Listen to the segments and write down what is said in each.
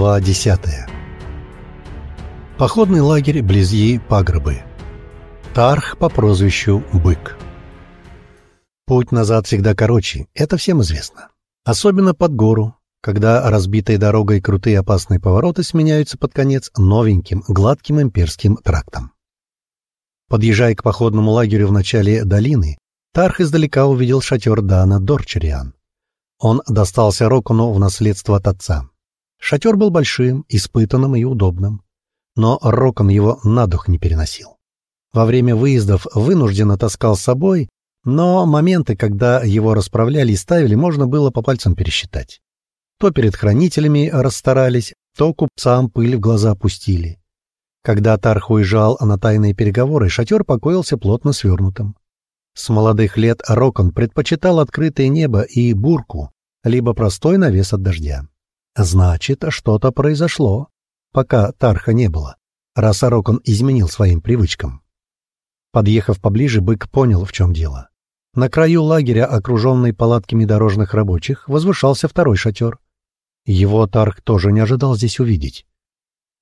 Глава 10. Походный лагерь близьи пагребы. Тарх по прозвищу Бык. Путь назад всегда короче, это всем известно. Особенно под гору, когда разбитой дорогой крутые опасные повороты сменяются под конец новеньким, гладким имперским трактом. Подъезжая к походному лагерю в начале долины, Тарх издалека увидел шатер Дана Дорчериан. Он достался Рокону в наследство от отца. Шатер был большим, испытанным и удобным. Но Рокон его на дух не переносил. Во время выездов вынужденно таскал с собой, но моменты, когда его расправляли и ставили, можно было по пальцам пересчитать. То перед хранителями расстарались, то купцам пыль в глаза пустили. Когда Тарх уезжал на тайные переговоры, шатер покоился плотно свернутым. С молодых лет Рокон предпочитал открытое небо и бурку, либо простой навес от дождя. Значит, что-то произошло, пока Тарха не было, раз Арокон изменил своим привычкам. Подъехав поближе, бык понял, в чем дело. На краю лагеря, окруженный палатками дорожных рабочих, возвышался второй шатер. Его Тарх тоже не ожидал здесь увидеть.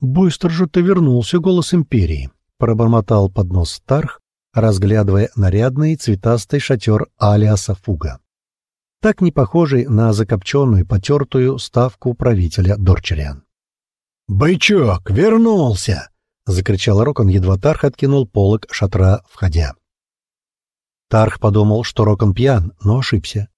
«Быстро же ты вернулся, голос Империи!» — пробормотал под нос Тарх, разглядывая нарядный цветастый шатер Алиаса Фуга так не похожий на закопченную, потертую ставку правителя Дорчериан. «Бычок, вернулся!» — закричал Рокон, едва Тарх откинул полог шатра, входя. Тарх подумал, что Рокон пьян, но ошибся.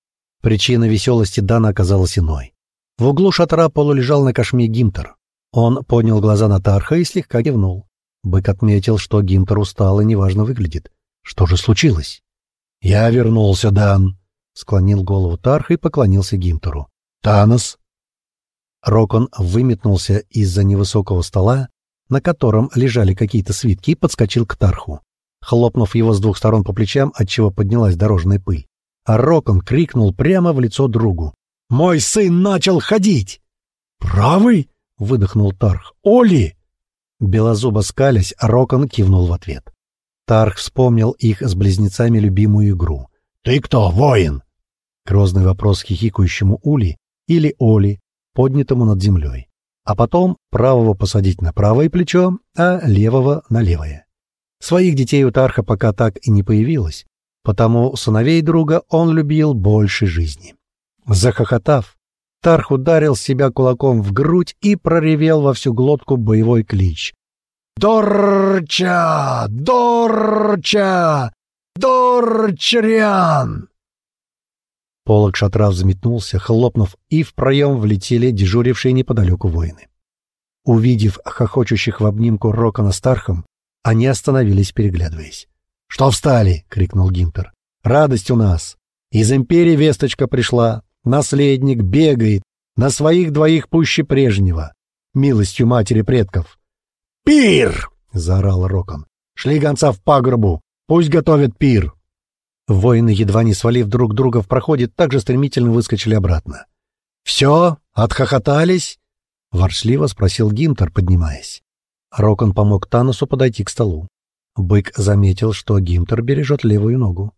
Причина веселости Дана оказалась иной. В углу шатра полулежал на кошме Гимтер. Он поднял глаза на Тарха и слегка кивнул. Бык отметил, что Гимтер устал и неважно выглядит. Что же случилось? «Я вернулся, Дан», Склонил голову Тарха и поклонился Гимтору. «Танос!» Рокон выметнулся из-за невысокого стола, на котором лежали какие-то свитки, и подскочил к Тарху, хлопнув его с двух сторон по плечам, отчего поднялась дорожная пыль. А Рокон крикнул прямо в лицо другу. «Мой сын начал ходить!» «Правый?» — выдохнул Тарх. «Оли!» Белозубо скалясь, Рокон кивнул в ответ. Тарх вспомнил их с близнецами любимую игру. «Ты кто, воин?» Грозный вопрос хихикающему Ули или Оли, поднятому над землей. А потом правого посадить на правое плечо, а левого на левое. Своих детей у Тарха пока так и не появилось, потому сыновей друга он любил больше жизни. Захохотав, Тарх ударил себя кулаком в грудь и проревел во всю глотку боевой клич. «Дорча! Дорча! Дорчриан!» Полок шатра взметнулся, хлопнув, и в проем влетели дежурившие неподалеку воины. Увидев хохочущих в обнимку Рокона с Тархом, они остановились, переглядываясь. «Что встали?» — крикнул Гимтер. «Радость у нас! Из империи весточка пришла. Наследник бегает, на своих двоих пуще прежнего, милостью матери предков». «Пир!» — заорал Рокон. «Шли гонца в пагрубу, пусть готовят пир!» Воины, едва не свалив друг друга в проходе, также стремительно выскочили обратно. «Все? Отхохотались?» — ворчливо спросил Гимтер, поднимаясь. Рокон помог Таносу подойти к столу. Бык заметил, что Гимтер бережет левую ногу.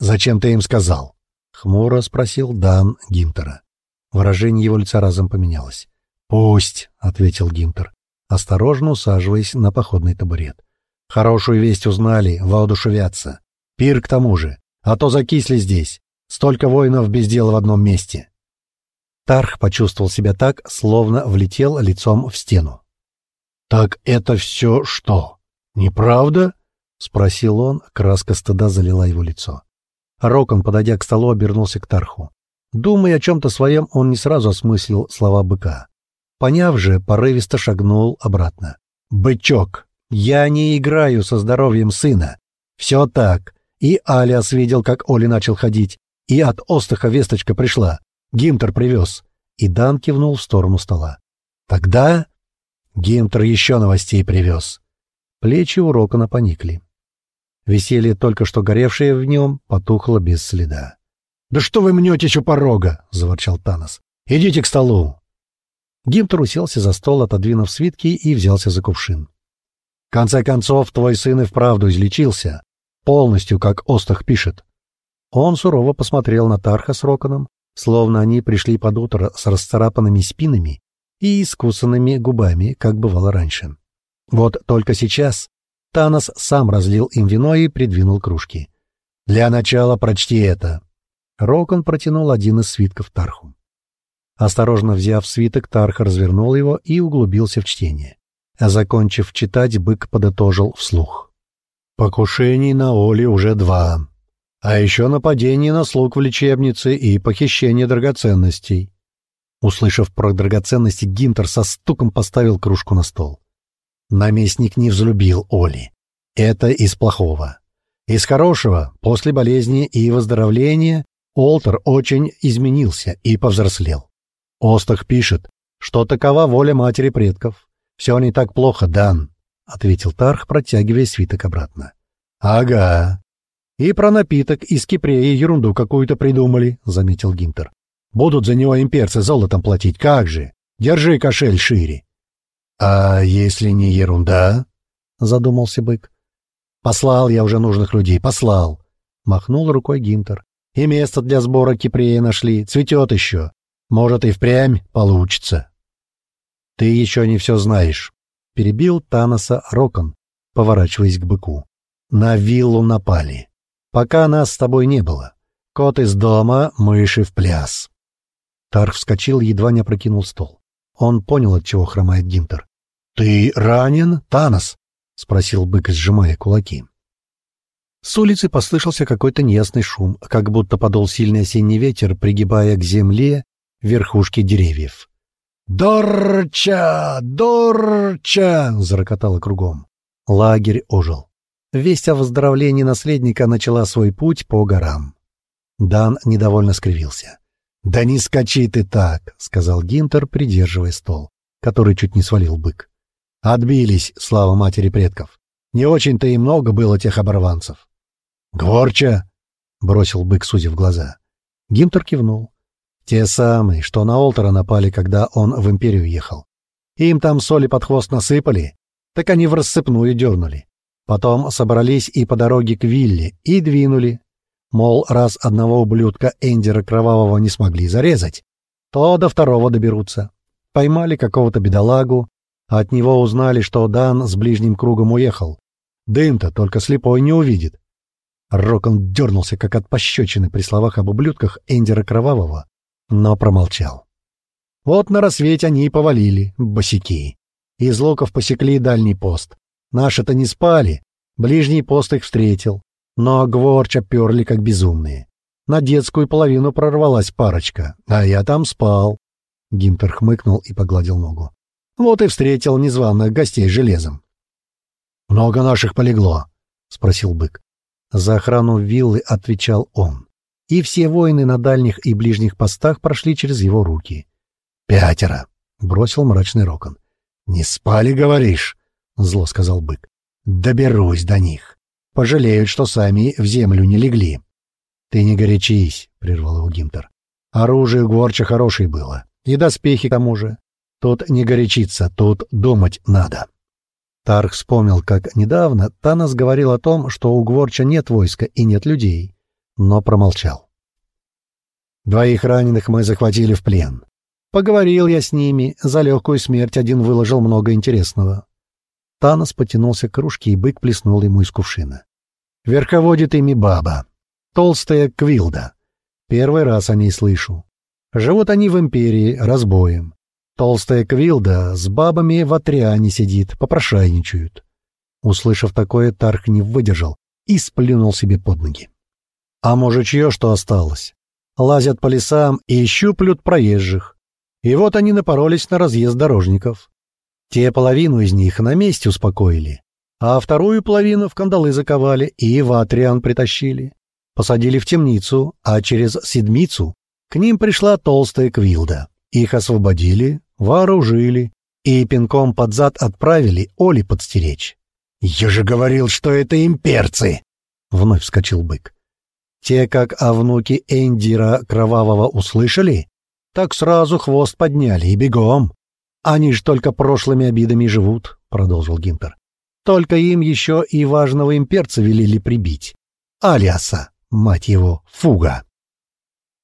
«Зачем ты им сказал?» — хмуро спросил Дан Гимтера. Выражение его лица разом поменялось. «Пусть», — ответил Гимтер, осторожно усаживаясь на походный табурет. «Хорошую весть узнали, воодушевятся. Пир к тому же. А то закисли здесь. Столько воинов без дела в одном месте. Тарх почувствовал себя так, словно влетел лицом в стену. «Так это все что? Неправда?» — спросил он, краска стыда залила его лицо. Рокон, подойдя к столу, обернулся к Тарху. Думая о чем-то своем, он не сразу осмыслил слова быка. Поняв же, порывисто шагнул обратно. «Бычок, я не играю со здоровьем сына. Все так. И Алиас видел, как Оли начал ходить, и от Остаха весточка пришла. Гимтер привез. И Дан кивнул в сторону стола. Тогда Гимтер еще новостей привез. Плечи у Рокона поникли. Веселье, только что горевшее в нем, потухло без следа. «Да что вы мнетесь у порога?» — заворчал Танос. «Идите к столу!» Гимтер уселся за стол, отодвинув свитки, и взялся за кувшин. «В конце концов, твой сын и вправду излечился. Полностью, как Остах пишет. Он сурово посмотрел на Тарха с Роконом, словно они пришли под утро с расцарапанными спинами и искусанными губами, как бывало раньше. Вот только сейчас Танос сам разлил им вино и придвинул кружки. «Для начала прочти это». Рокон протянул один из свитков Тарху. Осторожно взяв свиток, Тарх развернул его и углубился в чтение. А закончив читать, бык подытожил вслух. «Покушений на Оли уже два. А еще нападение на слуг в лечебнице и похищение драгоценностей». Услышав про драгоценности, Гинтер со стуком поставил кружку на стол. Наместник не взлюбил Оли. Это из плохого. Из хорошего, после болезни и выздоровления, Олтер очень изменился и повзрослел. Остах пишет, что такова воля матери предков. Все не так плохо, Дан, — ответил Тарх, протягивая свиток обратно. — Ага. И про напиток из Кипрея ерунду какую-то придумали, — заметил Гинтер. — Будут за него имперцы золотом платить, как же? Держи кошель шире. — А если не ерунда? — задумался бык. Послал я уже нужных людей, послал. Махнул рукой Гинтер. И место для сбора кипрея нашли, цветет еще. Может, и впрямь получится. Ты еще не все знаешь. Перебил Таноса Рокон, поворачиваясь к быку. На виллу напали. Пока нас с тобой не было. Кот из дома, мыши в пляс. Тарх вскочил, едва не опрокинул стол. Он понял, от чего хромает Гинтер. «Ты ранен, Танос?» — спросил бык, сжимая кулаки. С улицы послышался какой-то неясный шум, как будто подул сильный осенний ветер, пригибая к земле верхушки деревьев. «Дорча! Дорча!» — зарокотало кругом. Лагерь ожил. Весть о выздоровлении наследника начала свой путь по горам. Дан недовольно скривился. «Да не скачи ты так!» — сказал Гинтер, придерживая стол, который чуть не свалил бык. Отбились, слава матери предков. Не очень-то и много было тех оборванцев. «Гворча!» — бросил бык, сузив глаза. Гимтер кивнул. «Те самые, что на Олтера напали, когда он в Империю ехал. Им там соли под хвост насыпали, так они в рассыпную дернули. Потом собрались и по дороге к Вилле, и двинули. Мол, раз одного ублюдка Эндера Кровавого не смогли зарезать, то до второго доберутся. Поймали какого-то бедолагу, от него узнали, что Дан с ближним кругом уехал. Дым-то только слепой не увидит. Рокон дернулся, как от пощечины при словах об ублюдках Эндера Кровавого, но промолчал. Вот на рассвете они и повалили, босики. Из луков посекли дальний пост. Наши-то не спали, ближний пост их встретил. Но гворча перли, как безумные. На детскую половину прорвалась парочка, а я там спал. Гимтер хмыкнул и погладил ногу. Вот и встретил незваных гостей железом. «Много наших полегло?» — спросил бык. За охрану виллы отвечал он. И все воины на дальних и ближних постах прошли через его руки. «Пятеро!» — бросил мрачный Рокон. «Не спали, говоришь?» — зло сказал бык. «Доберусь до них. Пожалеют, что сами в землю не легли». «Ты не горячись», — прервал его Гимтер. «Оружие у Гворча хорошее было. И доспехи к тому же. Тут не горячиться, тут думать надо. Тарх вспомнил, как недавно Танос говорил о том, что у Гворча нет войска и нет людей, но промолчал. Двоих раненых мы захватили в плен. Поговорил я с ними, за легкую смерть один выложил много интересного. Танос потянулся к кружке, и бык плеснул ему из кувшина. Верховодит ими баба. Толстая Квилда. Первый раз о ней слышу. Живут они в империи разбоем. Толстая Квилда с бабами в Атриане сидит, попрошайничают. Услышав такое, Тарх не выдержал и сплюнул себе под ноги. А мужичье что осталось? Лазят по лесам и щуплют проезжих. И вот они напоролись на разъезд дорожников. Те половину из них на месте успокоили, а вторую половину в кандалы заковали и в Атриан притащили. Посадили в темницу, а через седмицу к ним пришла толстая Квилда. Их освободили, вооружили и пинком под зад отправили Оли подстеречь. «Я же говорил, что это имперцы!» — вновь вскочил бык. Те, как о внуке Эндира Кровавого услышали, так сразу хвост подняли и бегом. Они ж только прошлыми обидами живут, — продолжил Гинтер. Только им еще и важного имперца велели прибить. Алиаса, мать его, фуга.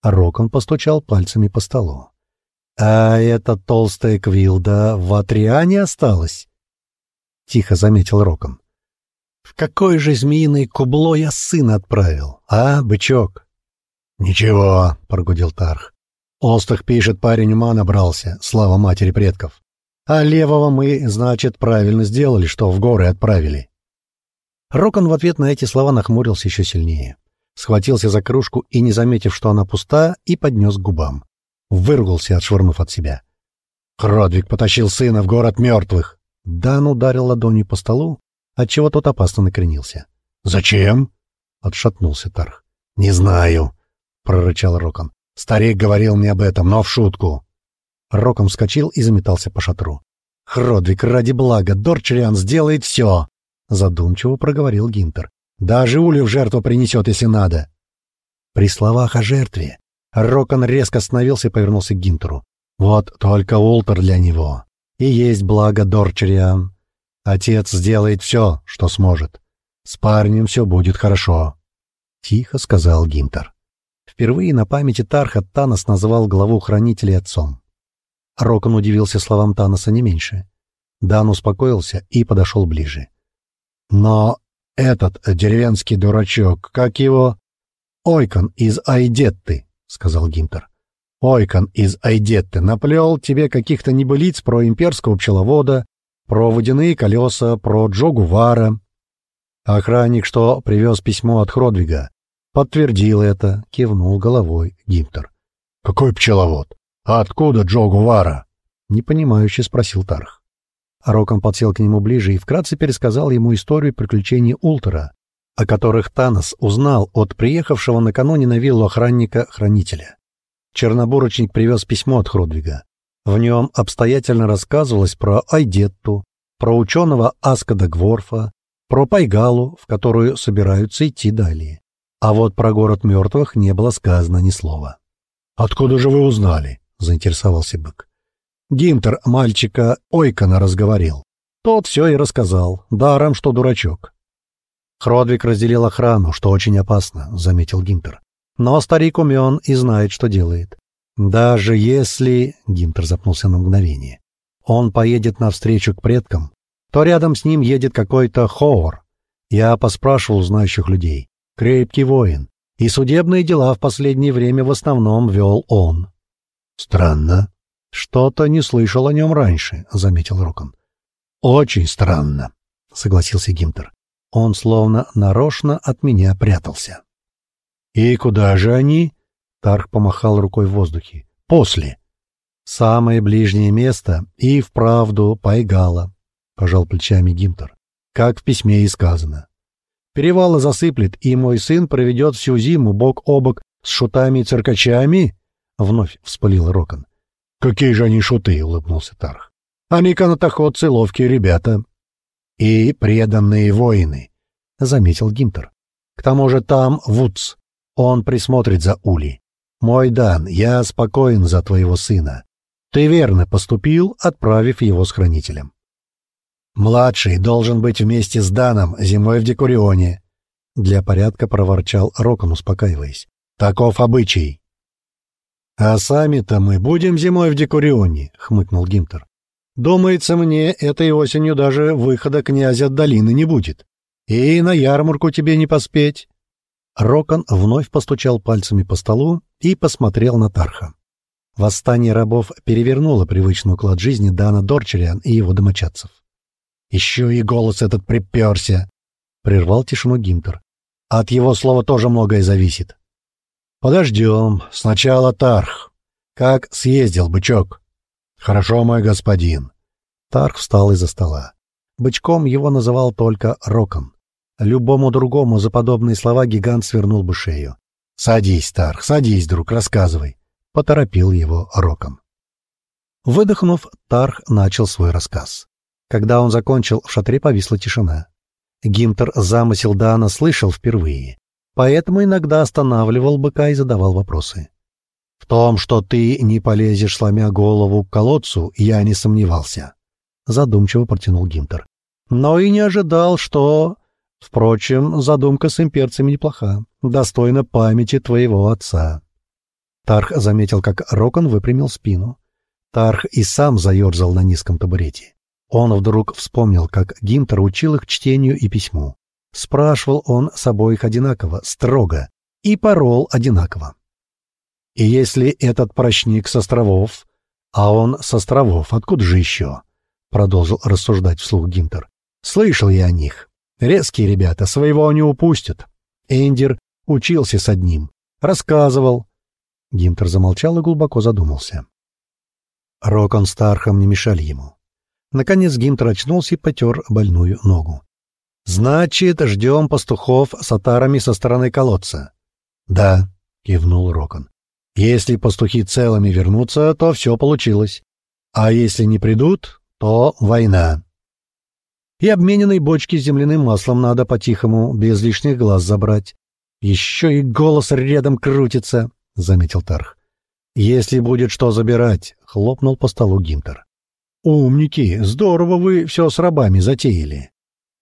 Рокон постучал пальцами по столу. А эта толстая Квилда в Атриане осталась? Тихо заметил Рокон. В какое же змеиное кубло я сына отправил, а, бычок? Ничего, прогудел Тарх. Остах пишет, парень ума набрался, слава матери предков. А левого мы, значит, правильно сделали, что в горы отправили. Рокон в ответ на эти слова нахмурился еще сильнее. Схватился за кружку и, не заметив, что она пуста, и поднес к губам. Выругался, отшвырнув от себя. Хродвиг потащил сына в город мертвых. Дан ударил ладонью по столу, отчего тот опасно накренился. «Зачем?» — отшатнулся Тарх. «Не знаю», — прорычал Рокон. «Старик говорил мне об этом, но в шутку». Рокон вскочил и заметался по шатру. «Хродвиг, ради блага, Дорчериан сделает все!» — задумчиво проговорил Гинтер. «Даже Улю в жертву принесет, если надо». При словах о жертве Рокон резко остановился и повернулся к Гинтеру. «Вот только Ултер для него. И есть благо Дорчериан. Отец сделает все, что сможет. С парнем все будет хорошо», — тихо сказал Гинтер. Впервые на памяти Тарха Танос называл главу хранителей отцом. Рокон удивился словам Таноса не меньше. Дан успокоился и подошел ближе. «Но этот деревенский дурачок, как его...» «Ойкон из Айдетты», — сказал Гинтер. Ойкон из Айдетты наплел тебе каких-то небылиц про имперского пчеловода, про водяные колеса, про Джогувара. Охранник, что привез письмо от Хродвига, подтвердил это, кивнул головой Гимтер. — Какой пчеловод? А откуда Джогувара? — непонимающе спросил Тарх. Рокон подсел к нему ближе и вкратце пересказал ему историю приключений Ултера, о которых Танос узнал от приехавшего накануне на виллу охранника-хранителя. Чернобурочник привез письмо от Хродвига. В нем обстоятельно рассказывалось про Айдетту, про ученого Аскада Гворфа, про Пайгалу, в которую собираются идти далее. А вот про город мертвых не было сказано ни слова. «Откуда же вы узнали?» — заинтересовался бык. Гимтер мальчика Ойкона разговорил. Тот все и рассказал, даром, что дурачок. Хродвиг разделил охрану, что очень опасно, — заметил Гимтер. Но старик умен и знает, что делает. Даже если, — Гимтер запнулся на мгновение, — он поедет навстречу к предкам, то рядом с ним едет какой-то хоор. Я поспрашивал знающих людей. Крепкий воин. И судебные дела в последнее время в основном вел он. — Странно. Что-то не слышал о нем раньше, — заметил Рокон. — Очень странно, — согласился Гимтер. Он словно нарочно от меня прятался. «И куда же они?» — Тарх помахал рукой в воздухе. «После». «Самое ближнее место и вправду Пайгала», — пожал плечами Гимтер, как в письме и сказано. «Перевалы засыплет, и мой сын проведет всю зиму бок о бок с шутами и циркачами?» — вновь вспылил Рокон. «Какие же они шуты!» — улыбнулся Тарх. «Они канатоходцы, ловкие ребята». «И преданные воины», — заметил Гимтер. «К тому же там Вудс, он присмотрит за Ули. Мой Дан, я спокоен за твоего сына. Ты верно поступил, отправив его с хранителем. Младший должен быть вместе с Даном зимой в Декурионе. Для порядка проворчал Рокон, успокаиваясь. Таков обычай. А сами-то мы будем зимой в Декурионе, хмыкнул Гимтер. Думается мне, этой осенью даже выхода князя от долины не будет. И на ярмарку тебе не поспеть. Рокон вновь постучал пальцами по столу и посмотрел на Тарха. Восстание рабов перевернуло привычный уклад жизни Дана Дорчериан и его домочадцев. «Еще и голос этот приперся!» — прервал тишину Гимтер. «От его слова тоже многое зависит». «Подождем. Сначала Тарх. Как съездил, бычок?» «Хорошо, мой господин». Тарх встал из-за стола. Бычком его называл только Рокон. Любому другому за подобные слова гигант свернул бы шею. «Садись, Тарх, садись, друг, рассказывай», — поторопил его Роком. Выдохнув, Тарх начал свой рассказ. Когда он закончил, в шатре повисла тишина. Гимтер замысел Дана слышал впервые, поэтому иногда останавливал быка и задавал вопросы. «В том, что ты не полезешь, сломя голову к колодцу, я не сомневался», — задумчиво протянул Гимтер. «Но и не ожидал, что...» Впрочем, задумка с имперцами неплоха, достойна памяти твоего отца. Тарх заметил, как Рокон выпрямил спину. Тарх и сам заерзал на низком табурете. Он вдруг вспомнил, как Гимтер учил их чтению и письму. Спрашивал он с обоих одинаково, строго, и порол одинаково. И если этот прочник с островов, а он с островов, откуда же еще? Продолжил рассуждать вслух Гимтер. Слышал я о них. Резкие ребята, своего не упустят. Эндер учился с одним. Рассказывал. Гимтер замолчал и глубоко задумался. Рокон с Тархом не мешали ему. Наконец Гимтер очнулся и потер больную ногу. «Значит, ждем пастухов с отарами со стороны колодца». «Да», — кивнул Рокон. «Если пастухи целыми вернутся, то все получилось. А если не придут, то война». И обмененные бочки с земляным маслом надо по-тихому, без лишних глаз забрать. Еще и голос рядом крутится, — заметил Тарх. «Если будет что забирать», — хлопнул по столу Гимтер. «Умники, здорово вы все с рабами затеяли.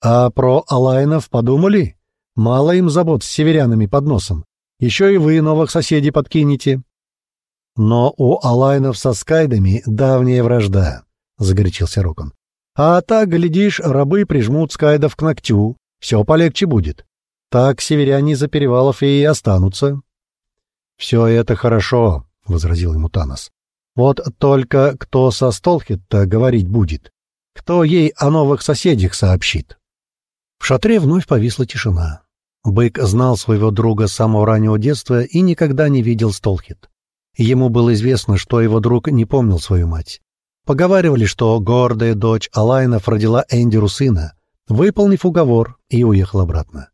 А про Алайнов подумали? Мало им забот с северянами под носом. Еще и вы новых соседей подкинете». «Но у Алайнов со скайдами давняя вражда», — загорячился Рокон. «А так, глядишь, рабы прижмут скайдов к ногтю, все полегче будет. Так северяне за перевалов и останутся». «Все это хорошо», — возразил ему Танос. «Вот только кто со Столхет-то говорить будет? Кто ей о новых соседях сообщит?» В шатре вновь повисла тишина. Бык знал своего друга с самого раннего детства и никогда не видел Столхет. Ему было известно, что его друг не помнил свою мать. Поговаривали, что гордая дочь Алайнов родила Эндеру сына, выполнив уговор, и уехал обратно.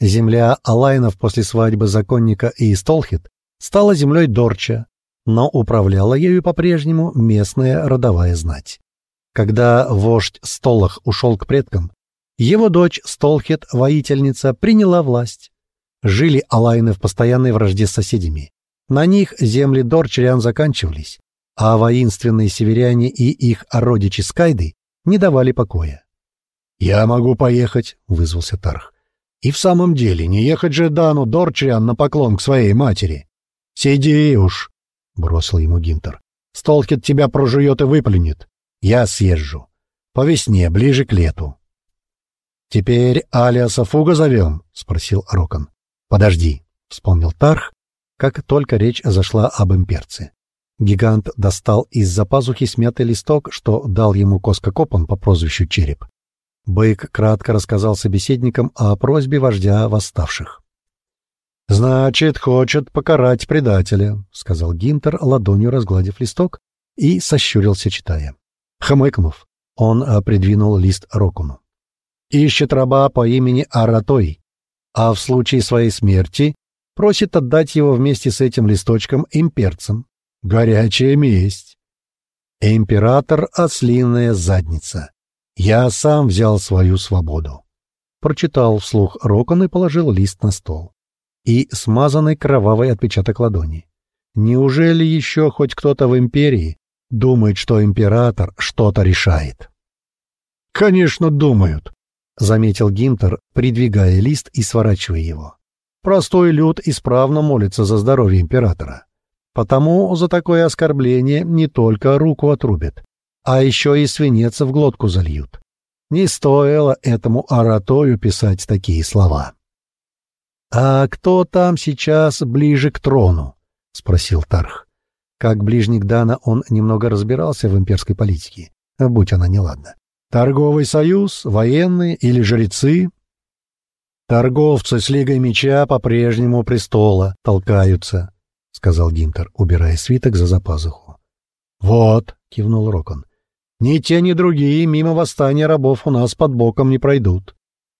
Земля Алайнов после свадьбы законника и Столхет стала землей Дорча, но управляла ею по-прежнему местная родовая знать. Когда вождь Столах ушел к предкам, его дочь Столхет, воительница, приняла власть. Жили Алайны в постоянной вражде с соседями. На них земли Дорчарян заканчивались, а воинственные северяне и их родичи Скайды не давали покоя. «Я могу поехать», — вызвался Тарх. «И в самом деле, не ехать же Дану Дорчарян на поклон к своей матери. «Сиди уж», — бросил ему Гинтер. «Столкет тебя прожует и выплюнет. Я съезжу. По весне, ближе к лету». «Теперь Алиаса Фуга зовем?» — спросил Рокон. «Подожди», — вспомнил Тарх, как только речь зашла об имперце. Гигант достал из-за пазухи смятый листок, что дал ему Коска Копан по прозвищу Череп. Бык кратко рассказал собеседникам о просьбе вождя восставших. «Значит, хочет покарать предателя», — сказал Гинтер, ладонью разгладив листок, и сощурился, читая. Хмыкнув, он а, придвинул лист Рокуну. «Ищет раба по имени Аратой, а в случае своей смерти просит отдать его вместе с этим листочком имперцам. Горячая месть!» «Император — ослиная задница. Я сам взял свою свободу». Прочитал вслух Рокон и положил лист на стол и смазанный кровавый отпечаток ладони. Неужели еще хоть кто-то в империи думает, что император что-то решает? «Конечно, думают», — заметил Гимтер, придвигая лист и сворачивая его. «Простой люд исправно молится за здоровье императора. Потому за такое оскорбление не только руку отрубят, а еще и свинец в глотку зальют. Не стоило этому оратою писать такие слова». «А кто там сейчас ближе к трону?» — спросил Тарх. Как ближник Дана он немного разбирался в имперской политике, будь она неладна. «Торговый союз, военные или жрецы?» «Торговцы с Лигой Меча по-прежнему престола толкаются», — сказал Гинтер, убирая свиток за запазуху. «Вот», — кивнул Рокон, — «ни те, ни другие мимо восстания рабов у нас под боком не пройдут.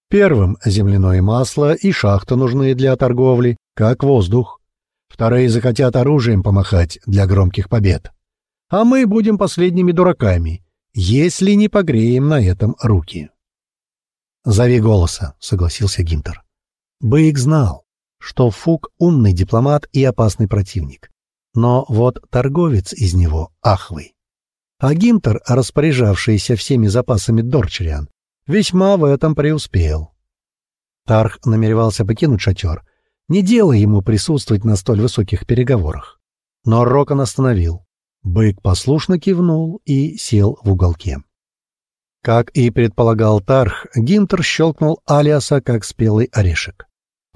Первым — земляное масло и шахта нужны для торговли, как воздух. Вторые захотят оружием помахать для громких побед. А мы будем последними дураками, если не погреем на этом руки. «Зови голоса», — согласился Гинтер. Бык знал, что Фук — умный дипломат и опасный противник. Но вот торговец из него ахвый. А Гинтер, распоряжавшийся всеми запасами Дорчериан, весьма в этом преуспел. Тарх намеревался покинуть шатер, не делая ему присутствовать на столь высоких переговорах. Но Рокон остановил. Бык послушно кивнул и сел в уголке. Как и предполагал Тарх, Гинтер щелкнул Алиаса как спелый орешек.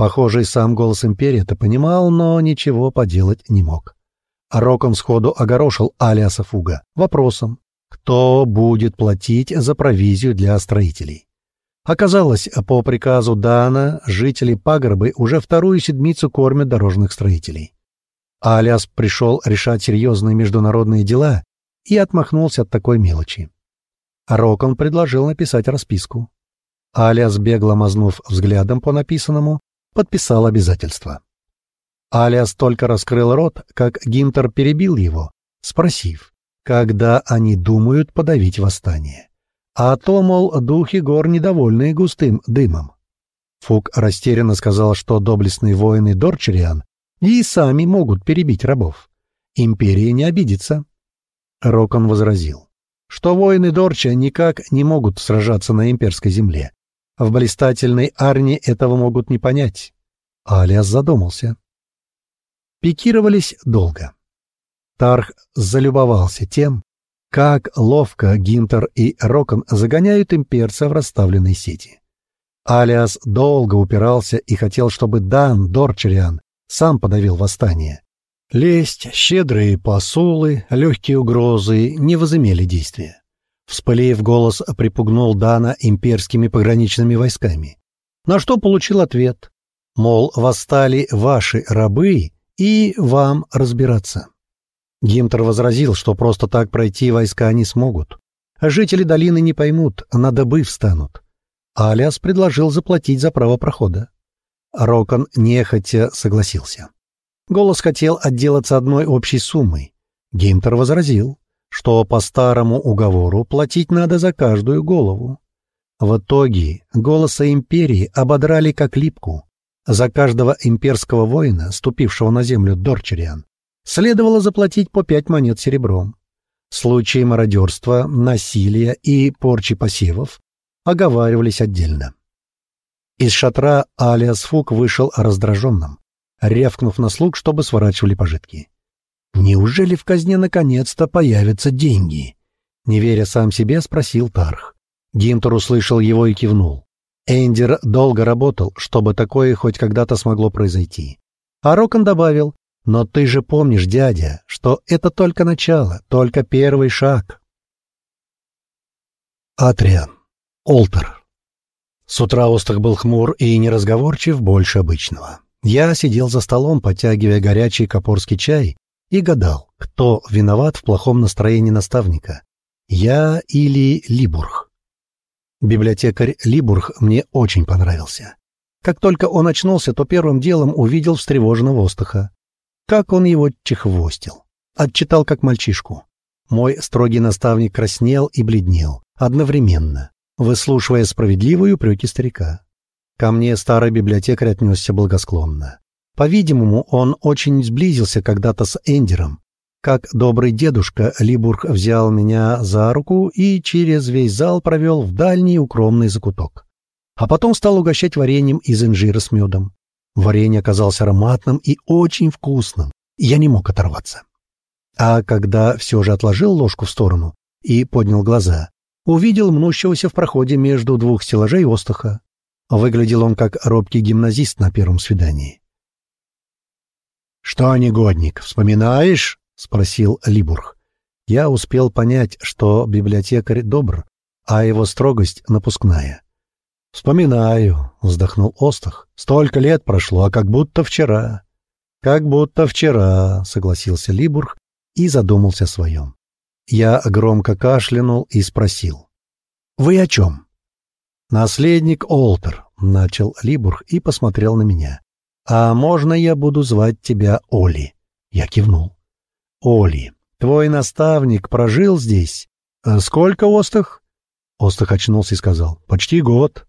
Похоже, и сам голос Империи это понимал, но ничего поделать не мог. Рокон сходу огорошил Алиаса Фуга вопросом, кто будет платить за провизию для строителей. Оказалось, по приказу Дана жители пагорбы уже вторую седмицу кормят дорожных строителей. Алиас пришел решать серьезные международные дела и отмахнулся от такой мелочи. Рокон предложил написать расписку. Алиас, бегло мазнув взглядом по написанному, подписал обязательство. Алиас только раскрыл рот, как Гинтер перебил его, спросив, когда они думают подавить восстание. А то, мол, духи гор недовольны густым дымом. Фук растерянно сказал, что доблестные воины Дорчериан и сами могут перебить рабов. Империя не обидится. Рокон возразил, что воины Дорча никак не могут сражаться на имперской земле. В блистательной Арне этого могут не понять. Алиас задумался. Пикировались долго. Тарх залюбовался тем, как ловко Гинтер и Рокон загоняют имперца в расставленные сети. Алиас долго упирался и хотел, чтобы Дан Дорчериан сам подавил восстание. Лесть, щедрые посулы, легкие угрозы не возымели действия. Вспылив голос, припугнул Дана имперскими пограничными войсками. На что получил ответ. Мол, восстали ваши рабы, и вам разбираться. Гимтер возразил, что просто так пройти войска не смогут. Жители долины не поймут, на добы встанут. Алиас предложил заплатить за право прохода. Рокон нехотя согласился. Голос хотел отделаться одной общей суммой. Гимтер возразил, что по старому уговору платить надо за каждую голову. В итоге голоса империи ободрали как липку. За каждого имперского воина, ступившего на землю Дорчериан, следовало заплатить по пять монет серебром. Случаи мародерства, насилия и порчи посевов оговаривались отдельно. Из шатра Алиас Фук вышел раздраженным, рявкнув на слуг, чтобы сворачивали пожитки. «Неужели в казне наконец-то появятся деньги?» Не веря сам себе, спросил Тарх. Гинтер услышал его и кивнул. Эндер долго работал, чтобы такое хоть когда-то смогло произойти. А Рокон добавил, «Но ты же помнишь, дядя, что это только начало, только первый шаг». Атриан. Олтер. С утра Остах был хмур и неразговорчив больше обычного. Я сидел за столом, подтягивая горячий копорский чай, и гадал, кто виноват в плохом настроении наставника. Я или Либург. Библиотекарь Либург мне очень понравился. Как только он очнулся, то первым делом увидел встревоженного Остаха. Как он его чехвостил. Отчитал как мальчишку. Мой строгий наставник краснел и бледнел одновременно выслушивая справедливые упреки старика. Ко мне старый библиотекарь отнесся благосклонно. По-видимому, он очень сблизился когда-то с Эндером. Как добрый дедушка, Либург взял меня за руку и через весь зал провел в дальний укромный закуток. А потом стал угощать вареньем из инжира с медом. Варенье оказалось ароматным и очень вкусным, я не мог оторваться. А когда все же отложил ложку в сторону и поднял глаза, увидел мнущегося в проходе между двух стеллажей Остаха. Выглядел он как робкий гимназист на первом свидании. «Что, негодник, вспоминаешь?» — спросил Либург. Я успел понять, что библиотекарь добр, а его строгость напускная. «Вспоминаю», — вздохнул Остах. «Столько лет прошло, а как будто вчера». «Как будто вчера», — согласился Либург и задумался о своем. Я громко кашлянул и спросил. «Вы о чем?» «Наследник Олтер», — начал Либург и посмотрел на меня. «А можно я буду звать тебя Оли?» Я кивнул. «Оли, твой наставник прожил здесь? Э, сколько Остах?» Остах очнулся и сказал. «Почти год».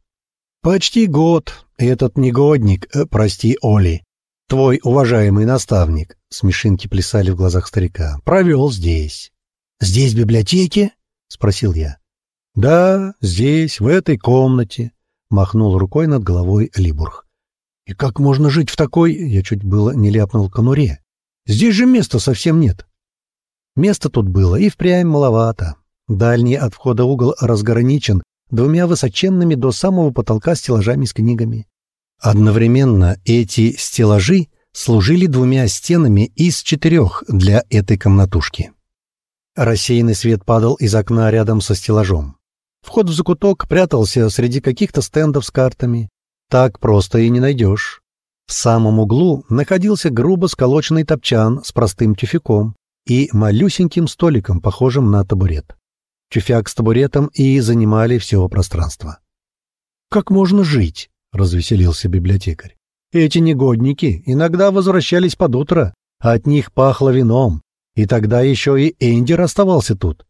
«Почти год. Этот негодник, э, прости, Оли, твой уважаемый наставник», — смешинки плясали в глазах старика, — «провел здесь». «Здесь в библиотеке?» — спросил я. «Да, здесь, в этой комнате», — махнул рукой над головой Либург. «И как можно жить в такой...» — я чуть было не ляпнул конуре. «Здесь же места совсем нет». Места тут было и впрямь маловато. Дальний от входа угол разграничен двумя высоченными до самого потолка стеллажами с книгами. Одновременно эти стеллажи служили двумя стенами из четырех для этой комнатушки. Рассеянный свет падал из окна рядом со стеллажом. Вход в закуток прятался среди каких-то стендов с картами. Так просто и не найдешь. В самом углу находился грубо сколоченный топчан с простым тюфяком и малюсеньким столиком, похожим на табурет. Тюфяк с табуретом и занимали все пространство. «Как можно жить?» — развеселился библиотекарь. «Эти негодники иногда возвращались под утро, а от них пахло вином, и тогда еще и Эндер оставался тут».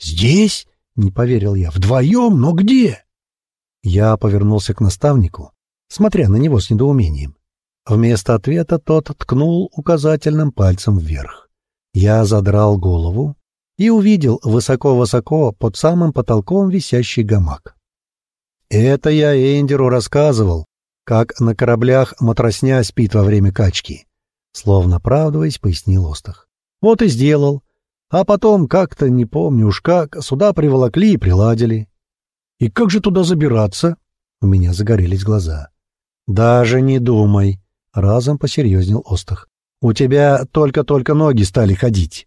«Здесь?» — не поверил я. «Вдвоем? Но где?» Я повернулся к наставнику, смотря на него с недоумением. Вместо ответа тот ткнул указательным пальцем вверх. Я задрал голову и увидел высоко-высоко под самым потолком висящий гамак. Это я Эндеру рассказывал, как на кораблях матросня спит во время качки. Словно правдываясь, пояснил Остах. Вот и сделал. А потом, как-то, не помню уж как, сюда приволокли и приладили. И как же туда забираться? У меня загорелись глаза. Даже не думай, разом посерьезнел Остах. У тебя только-только ноги стали ходить.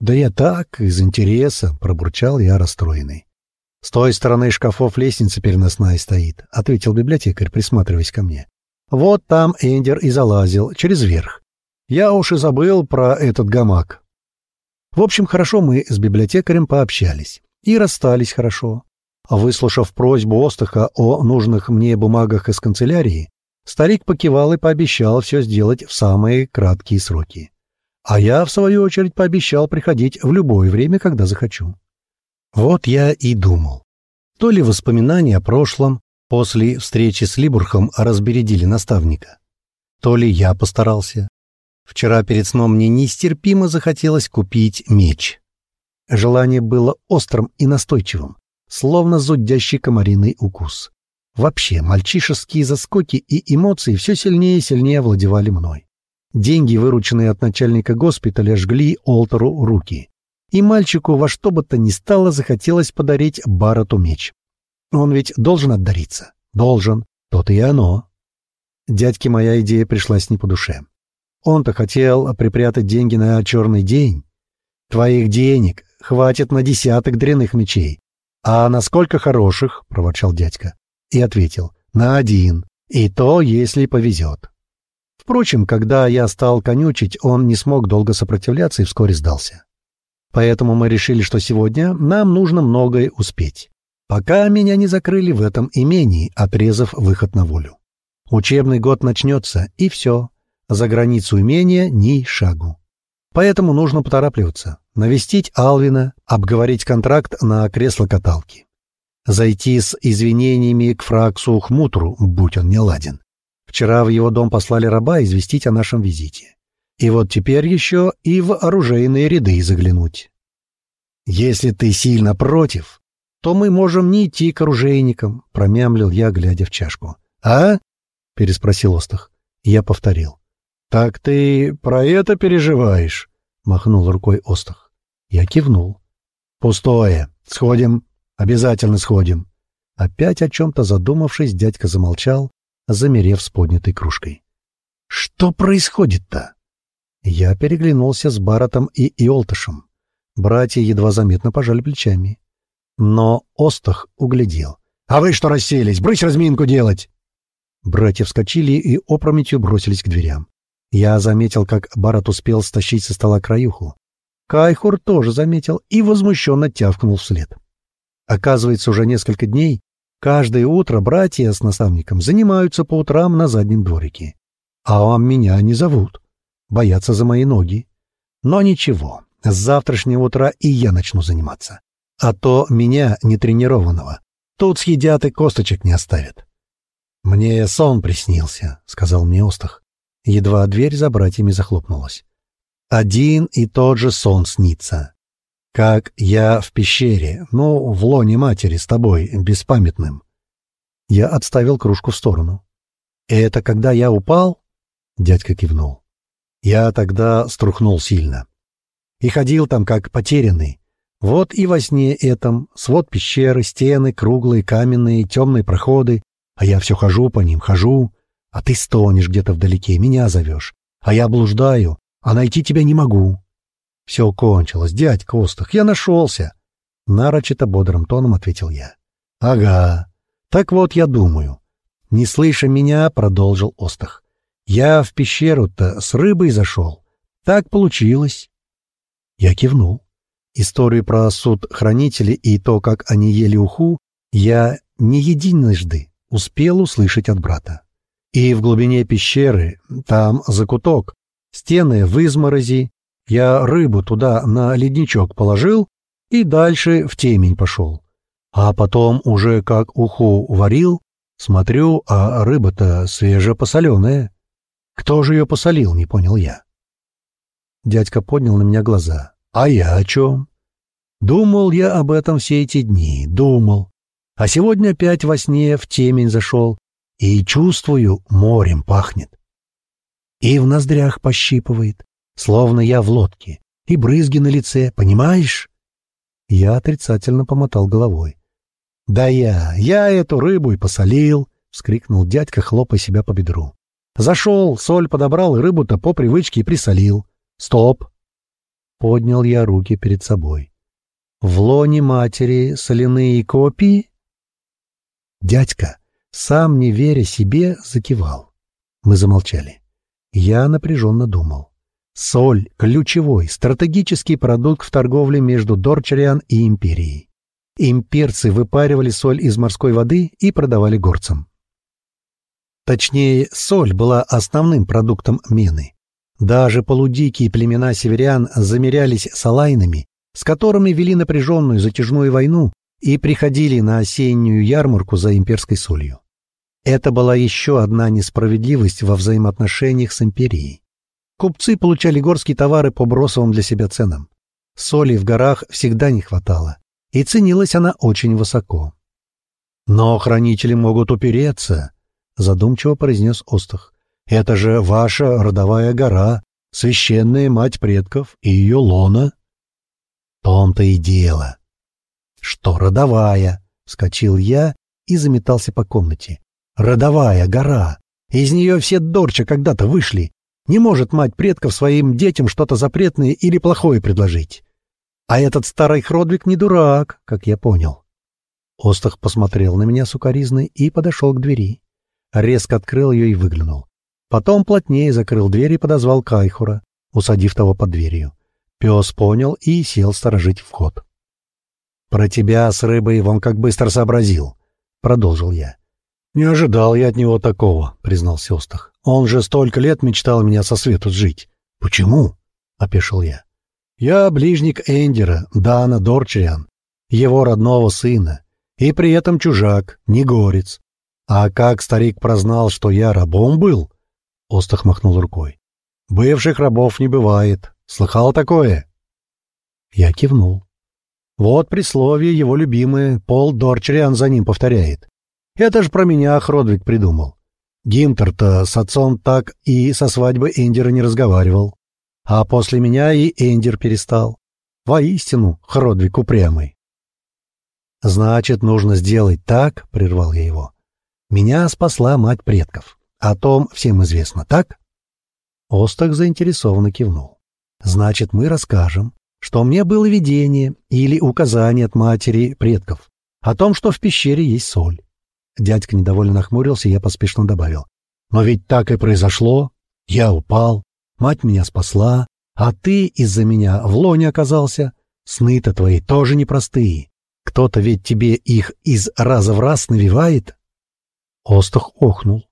Да я так, из интереса, пробурчал я расстроенный. С той стороны шкафов лестница переносная стоит, ответил библиотекарь, присматриваясь ко мне. Вот там Эндер и залазил, через верх. Я уж и забыл про этот гамак. В общем, хорошо мы с библиотекарем пообщались. И расстались хорошо. Выслушав просьбу Остаха о нужных мне бумагах из канцелярии, старик покивал и пообещал все сделать в самые краткие сроки. А я, в свою очередь, пообещал приходить в любое время, когда захочу. Вот я и думал. То ли воспоминания о прошлом после встречи с Либурхом разбередили наставника, то ли я постарался. Вчера перед сном мне нестерпимо захотелось купить меч. Желание было острым и настойчивым, словно зудящий комариный укус. Вообще, мальчишеские заскоки и эмоции все сильнее и сильнее овладевали мной. Деньги, вырученные от начальника госпиталя, жгли Олтеру руки. И мальчику во что бы то ни стало захотелось подарить Барату меч. Он ведь должен отдариться. Должен. То-то и оно. Дядьке моя идея пришлась не по душе. Он-то хотел припрятать деньги на черный день. Твоих денег хватит на десяток дряных мечей. А на сколько хороших? — проворчал дядька. И ответил. На один. И то, если повезет. Впрочем, когда я стал конючить, он не смог долго сопротивляться и вскоре сдался. Поэтому мы решили, что сегодня нам нужно многое успеть. Пока меня не закрыли в этом имении, отрезав выход на волю. Учебный год начнется, и все. За границу имения ни шагу. Поэтому нужно поторапливаться, навестить Алвина, обговорить контракт на кресло-каталки. Зайти с извинениями к Фраксу Хмутру, будь он не ладен. Вчера в его дом послали раба известить о нашем визите. И вот теперь еще и в оружейные ряды заглянуть. Если ты сильно против, то мы можем не идти к оружейникам, промямлил я, глядя в чашку. А? переспросил Остах. Я повторил. Так ты про это переживаешь? Махнул рукой Остах. Я кивнул. Пустое. Сходим. Обязательно сходим. Опять о чем-то задумавшись, дядька замолчал, замерев с поднятой кружкой. «Что происходит-то?» Я переглянулся с Баратом и Иолтышем. Братья едва заметно пожали плечами. Но Остах углядел. «А вы что расселись? Брысь разминку делать!» Братья вскочили и опрометью бросились к дверям. Я заметил, как Барат успел стащить со стола краюху. Кайхур тоже заметил и возмущенно тявкнул вслед. Оказывается, уже несколько дней Каждое утро братья с наставником занимаются по утрам на заднем дворике. А вам меня не зовут. Боятся за мои ноги. Но ничего, с завтрашнего утра и я начну заниматься. А то меня, нетренированного, тут съедят и косточек не оставят. «Мне сон приснился», — сказал мне Остах. Едва дверь за братьями захлопнулась. «Один и тот же сон снится. Как я в пещере, ну, в лоне матери с тобой, беспамятным. Я отставил кружку в сторону. Это когда я упал? Дядька кивнул. Я тогда струхнул сильно. и ходил там как потерянный. Вот и во сне этом свод пещеры, стены, круглые, каменные, темные проходы, а я все хожу по ним, хожу, а ты стонешь где-то вдалеке, меня зовешь, а я блуждаю, а найти тебя не могу. Все кончилось, дядь Костах, я нашелся. Нарочито бодрым тоном ответил я. Ага, так вот я думаю. Не слыша меня, продолжил Остах. Я в пещеру-то с рыбой зашел. Так получилось. Я кивнул. Историю про суд хранителей и то, как они ели уху, я не единожды успел услышать от брата. И в глубине пещеры, там закуток, стены в изморози, я рыбу туда на ледничок положил и дальше в темень пошел. А потом уже как уху варил, смотрю, а рыба-то свежепосоленая. Кто же ее посолил, не понял я. Дядька поднял на меня глаза. А я о чем? Думал я об этом все эти дни, думал. А сегодня опять во сне в темень зашел и чувствую, морем пахнет. И в ноздрях пощипывает, словно я в лодке, и брызги на лице, понимаешь? Я отрицательно помотал головой. «Да я, я эту рыбу и посолил!» — вскрикнул дядька, хлопая себя по бедру. «Зашел, соль подобрал и рыбу-то по привычке присолил. Стоп!» Поднял я руки перед собой. «В лоне матери соляные копии?» Дядька, сам не веря себе, закивал. Мы замолчали. Я напряженно думал. Соль — ключевой, стратегический продукт в торговле между Дорчариан и Империей. Имперцы выпаривали соль из морской воды и продавали горцам. Точнее, соль была основным продуктом Мены. Даже полудикие племена северян замерялись салайнами, с которыми вели напряженную затяжную войну и приходили на осеннюю ярмарку за имперской солью. Это была еще одна несправедливость во взаимоотношениях с империей. Купцы получали горские товары по бросовым для себя ценам. Соли в горах всегда не хватало, и ценилась она очень высоко. «Но хранители могут упереться», — задумчиво произнес Остах. «Это же ваша родовая гора, священная мать предков и ее лона». «Том-то и дело». «Что родовая?» — вскочил я и заметался по комнате. Родовая гора. Из нее все Дорча когда-то вышли. Не может мать предков своим детям что-то запретное или плохое предложить. А этот старый Хродвик не дурак, как я понял. Остах посмотрел на меня сукоризной и подошел к двери. Резко открыл ее и выглянул. Потом плотнее закрыл дверь и подозвал Кайхура, усадив того под дверью. Пес понял и сел сторожить вход. «Про тебя с рыбой вон как быстро сообразил», — продолжил я. «Не ожидал я от него такого», — признался Остах. «Он же столько лет мечтал меня со свету сжить». «Почему?» — опешил я. «Я ближник Эндера, Дана Дорчериан, его родного сына, и при этом чужак, не горец. А как старик прознал, что я рабом был?» Остах махнул рукой. «Бывших рабов не бывает. Слыхал такое?» Я кивнул. Вот присловие его любимое, Пол Дорчериан за ним повторяет. Это ж про меня Хродвиг придумал. Гимтер-то с отцом так и со свадьбы Эндера не разговаривал. А после меня и Эндер перестал. Воистину, Хродвиг упрямый. «Значит, нужно сделать так», — прервал я его. «Меня спасла мать предков. О том всем известно, так?» Остах заинтересованно кивнул. «Значит, мы расскажем, что мне было видение или указание от матери предков о том, что в пещере есть соль. Дядька недовольно нахмурился, и я поспешно добавил. «Но ведь так и произошло. Я упал, мать меня спасла, а ты из-за меня в лоне оказался. Сны-то твои тоже непростые. Кто-то ведь тебе их из раза в раз навевает». Остах охнул.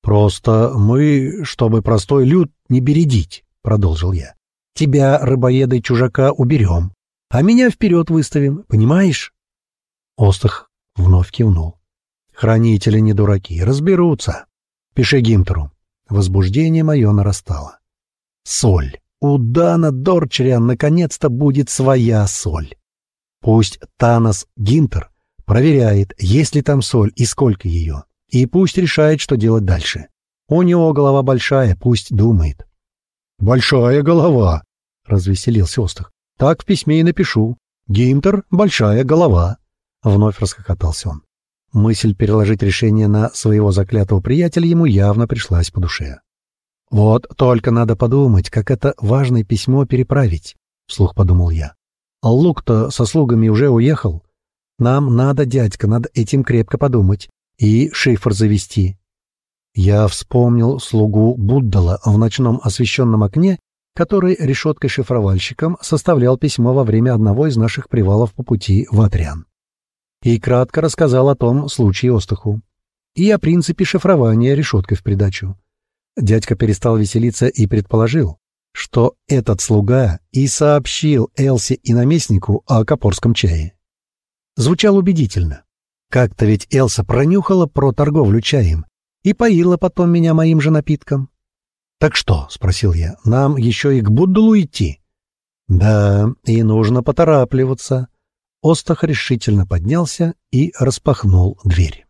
«Просто мы, чтобы простой люд не бередить», — продолжил я. «Тебя, рыбоеда и чужака, уберем, а меня вперед выставим, понимаешь?» Остах вновь кивнул. Хранители не дураки, разберутся. Пиши Гимтеру. Возбуждение мое нарастало. Соль. У Дана Дорчериан наконец-то будет своя соль. Пусть Танос Гинтер проверяет, есть ли там соль и сколько ее, и пусть решает, что делать дальше. У него голова большая, пусть думает. «Большая голова!» — развеселился Остах. «Так в письме и напишу. Гимтер — большая голова». Вновь расхохотался он. Мысль переложить решение на своего заклятого приятеля ему явно пришлась по душе. «Вот только надо подумать, как это важное письмо переправить», — вслух подумал я. «А Лук-то со слугами уже уехал. Нам надо, дядька, над этим крепко подумать и шифр завести». Я вспомнил слугу Буддала в ночном освещенном окне, который решеткой-шифровальщиком составлял письмо во время одного из наших привалов по пути в Атрян. И кратко рассказал о том случае Остаху. И о принципе шифрования решеткой в придачу. Дядька перестал веселиться и предположил, что этот слуга и сообщил Элси и наместнику о копорском чае. Звучал убедительно. Как-то ведь Элса пронюхала про торговлю чаем и поила потом меня моим же напитком. «Так что?» — спросил я. «Нам еще и к Буддулу идти?» «Да, и нужно поторапливаться». Остах решительно поднялся и распахнул дверь.